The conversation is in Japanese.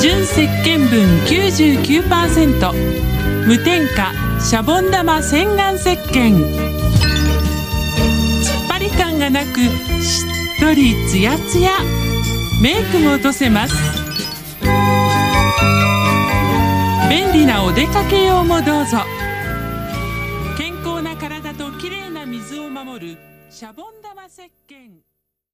純石鹸分99%無添加シャボン玉洗顔石鹸。つっぱり感がなくしっとりツヤツヤ。メイクも落とせます。便利なお出かけ用もどうぞ。健康な体ときれいな水を守るシャボン玉石鹸。